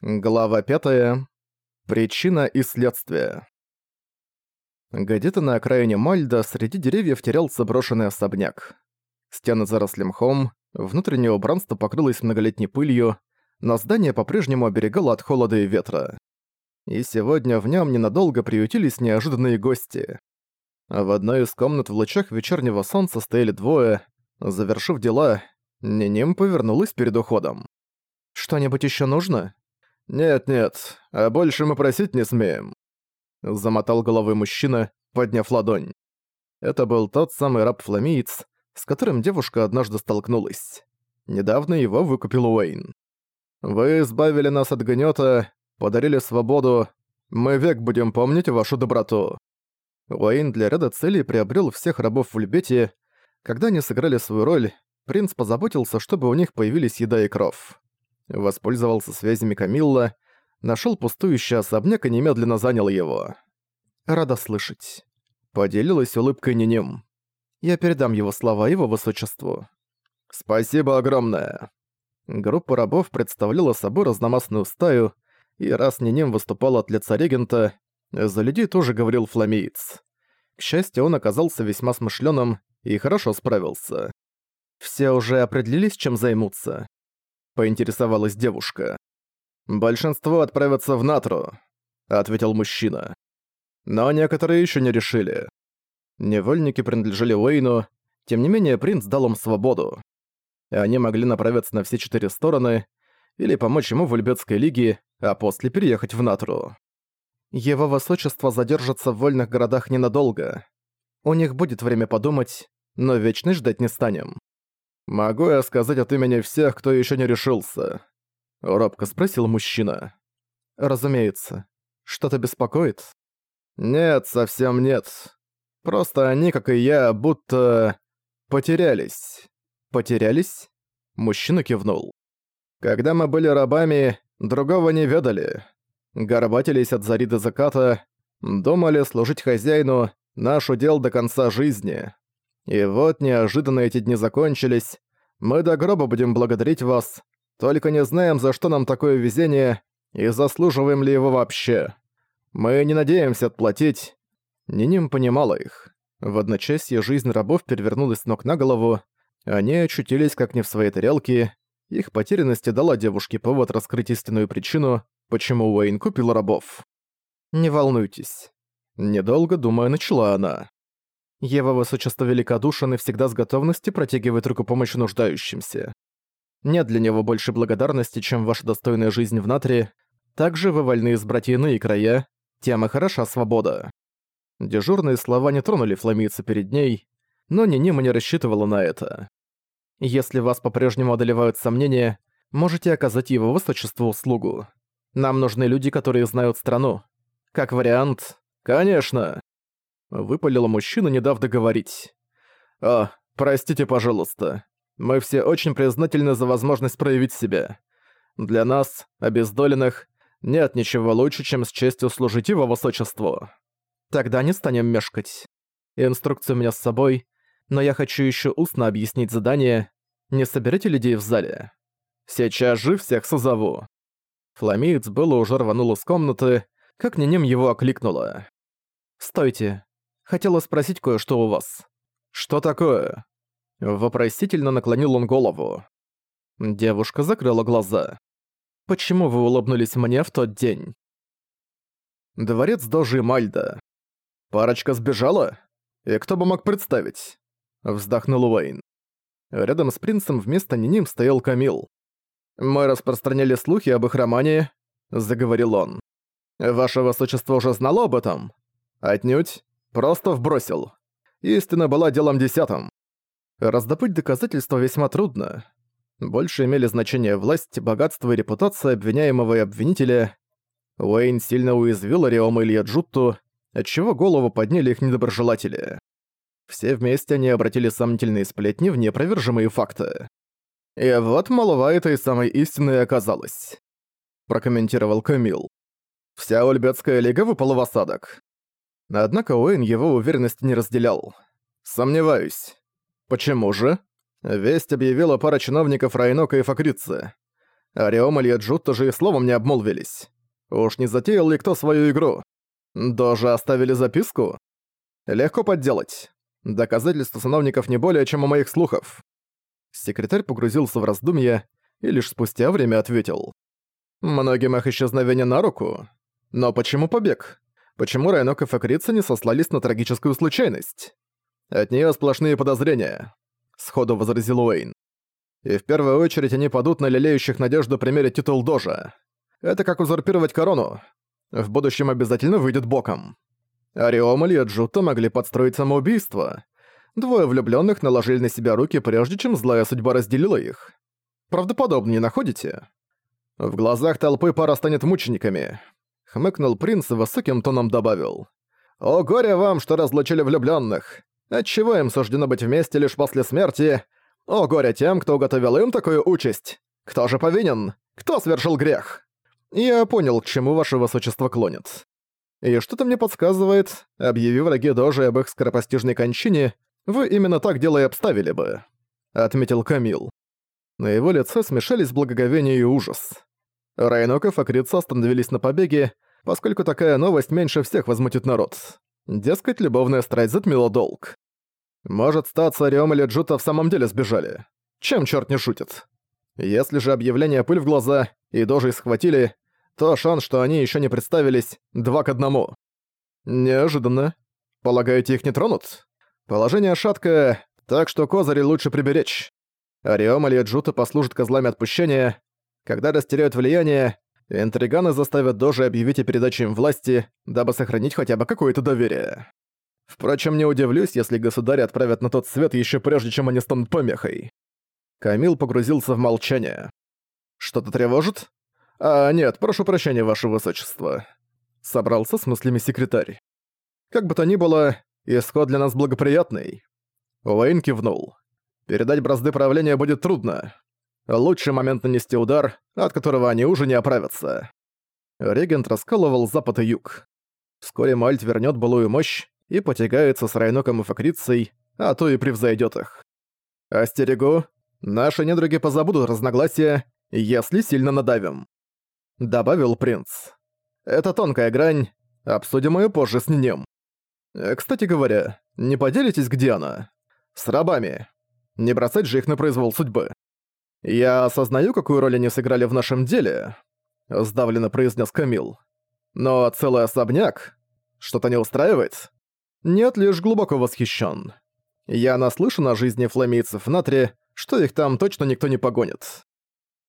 Глава 5. Причина и следствие. Где-то на окраине Мальда среди деревьев терялся брошенный особняк. Стены заросли мхом, внутреннее убранство покрылось многолетней пылью, но здание по-прежнему оберегало от холода и ветра. И сегодня в нем ненадолго приютились неожиданные гости. В одной из комнат в лучах вечернего солнца стояли двое. Завершив дела, Ниним повернулась перед уходом. «Что-нибудь еще нужно?» «Нет-нет, а больше мы просить не смеем», — замотал головой мужчина, подняв ладонь. Это был тот самый раб-фламиец, с которым девушка однажды столкнулась. Недавно его выкупил Уэйн. «Вы избавили нас от гнета, подарили свободу, мы век будем помнить вашу доброту». Уэйн для ряда целей приобрел всех рабов в Льбете. Когда они сыграли свою роль, принц позаботился, чтобы у них появились еда и кров воспользовался связями Камилла, нашел пустующий особняк и немедленно занял его. «Рада слышать». Поделилась улыбкой Ниним. «Я передам его слова его высочеству». «Спасибо огромное». Группа рабов представляла собой разномастную стаю, и раз Ниним выступал от лица регента, за людей тоже говорил фламеец. К счастью, он оказался весьма смышленым и хорошо справился. «Все уже определились, чем займутся?» Поинтересовалась девушка. «Большинство отправятся в Натру», — ответил мужчина. «Но некоторые еще не решили. Невольники принадлежали Уэйну, тем не менее принц дал им свободу. Они могли направиться на все четыре стороны или помочь ему в Ульбетской лиге, а после переехать в Натру. Его высочество задержится в вольных городах ненадолго. У них будет время подумать, но вечно ждать не станем. «Могу я сказать от имени всех, кто еще не решился?» — робко спросил мужчина. «Разумеется. Что-то беспокоит?» «Нет, совсем нет. Просто они, как и я, будто... потерялись». «Потерялись?» — мужчина кивнул. «Когда мы были рабами, другого не ведали. Горбатились от зари до заката, думали служить хозяину, наш удел до конца жизни. И вот неожиданно эти дни закончились. Мы до гроба будем благодарить вас, только не знаем, за что нам такое везение и заслуживаем ли его вообще. Мы не надеемся отплатить». Ниним понимала их. В одночасье жизнь рабов перевернулась с ног на голову, они очутились как не в своей тарелке, их потерянности дала девушке повод раскрыть истинную причину, почему Уэйн купил рабов. «Не волнуйтесь». Недолго думая, начала она. Его высочество великодушен и всегда с готовностью протягивает руку помощи нуждающимся. Нет для него больше благодарности, чем ваша достойная жизнь в Натре. Также вы вольны избрать иные края, тем и хороша свобода». Дежурные слова не тронули фламийца перед ней, но Нинима не рассчитывала на это. «Если вас по-прежнему одолевают сомнения, можете оказать его высочеству услугу. Нам нужны люди, которые знают страну. Как вариант, конечно!» Выпалил мужчина, не дав договорить. «А, простите, пожалуйста. Мы все очень признательны за возможность проявить себя. Для нас, обездоленных, нет ничего лучше, чем с честью служить его высочеству. Тогда не станем мешкать. Инструкцию у меня с собой, но я хочу еще устно объяснить задание. Не соберите людей в зале. Сейчас же всех созову». Фламиец было уже рванул из комнаты, как Ниним его окликнула. «Стойте. Хотела спросить кое-что у вас». «Что такое?» Вопросительно наклонил он голову. Девушка закрыла глаза. «Почему вы улыбнулись мне в тот день?» Дворец Дожи Мальда. Парочка сбежала? И кто бы мог представить? Вздохнул Уэйн. Рядом с принцем вместо Ниним стоял Камил. «Мы распространяли слухи об их романе», — заговорил он. «Ваше высочество уже знало об этом?» «Отнюдь. Просто вбросил. Истина была делом десятым. Раздобыть доказательства весьма трудно. Больше имели значение власть, богатство и репутация обвиняемого и обвинителя. Уэйн сильно уязвил Риома Илья Джутту, отчего голову подняли их недоброжелатели. Все вместе они обратили сомнительные сплетни в непровержимые факты. «И вот молва этой самой истины и оказалась», — прокомментировал Камил. «Вся Ульбетская лига выпала в осадок. Однако Уэйн его уверенности не разделял. «Сомневаюсь». «Почему же?» Весть объявила пара чиновников Райнока и Факрицы. Ариом и Джут тоже и словом не обмолвились. Уж не затеял ли кто свою игру? Даже оставили записку? Легко подделать. Доказательств сановников не более, чем у моих слухов. Секретарь погрузился в раздумья и лишь спустя время ответил. Многим их исчезновение на руку. Но почему побег? Почему Райнок и Факрица не сослались на трагическую случайность? От нее сплошные подозрения. Сходу возразил Уэйн. И в первую очередь они падут на лелеющих надежду примерить титул Дожа. Это как узурпировать корону. В будущем обязательно выйдет боком. Ариомаль и Джута могли подстроить самоубийство. Двое влюбленных наложили на себя руки, прежде чем злая судьба разделила их. Правдоподобно не находите? В глазах толпы пара станет мучениками. Хмыкнул принц и высоким тоном добавил. «О горе вам, что разлучили влюбленных! Отчего им суждено быть вместе лишь после смерти? О горе тем, кто уготовил им такую участь! Кто же повинен? Кто совершил грех?» Я понял, к чему ваше высочество клонит. И что-то мне подсказывает, объявив враги Дожи об их скоропостижной кончине, вы именно так дело и обставили бы», — отметил Камил. На его лице смешались благоговение и ужас. Райноков и Акрица остановились на побеге, поскольку такая новость меньше всех возмутит народ. Дескать, любовная страсть затмила долг. Может, статься Риом или Джута в самом деле сбежали. Чем черт не шутит? Если же объявление пыль в глаза и Дожи схватили, то шанс, что они еще не представились, два к одному. Неожиданно. Полагаете, их не тронут? Положение шаткое, так что козыри лучше приберечь. Ариом или Джута послужат козлами отпущения. Когда растеряют влияние, интриганы заставят Дожи объявить о передаче им власти, дабы сохранить хотя бы какое-то доверие. Впрочем, не удивлюсь, если государи отправят на тот свет еще прежде, чем они станут помехой. Камил погрузился в молчание. «Что-то тревожит?» «А, нет, прошу прощения, ваше высочество». Собрался с мыслями секретарь. «Как бы то ни было, исход для нас благоприятный». Уэйн кивнул. «Передать бразды правления будет трудно. Лучший момент нанести удар, от которого они уже не оправятся». Регент раскалывал запад и юг. Вскоре Мальт вернет былую мощь и потягается с Райноком и Факрицей, а то и превзойдет их. «Остерегу, наши недруги позабудут разногласия, если сильно надавим». — добавил принц. «Это тонкая грань, обсудим её позже с ним. Э, кстати говоря, не поделитесь, где она? С рабами. Не бросать же их на произвол судьбы. Я осознаю, какую роль они сыграли в нашем деле», — сдавленно произнес Камил. «Но целый особняк? Что-то не устраивает?» «Нет, лишь глубоко восхищен. Я наслышан о жизни фламейцев в Натре, что их там точно никто не погонит.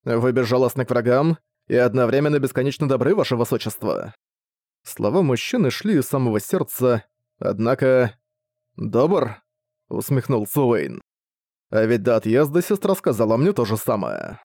Вы безжалостны к врагам, и одновременно бесконечно добры, ваше высочество». Слова мужчины шли из самого сердца, однако... «Добр?» — усмехнулся Уэйн. «А ведь до отъезда сестра сказала мне то же самое».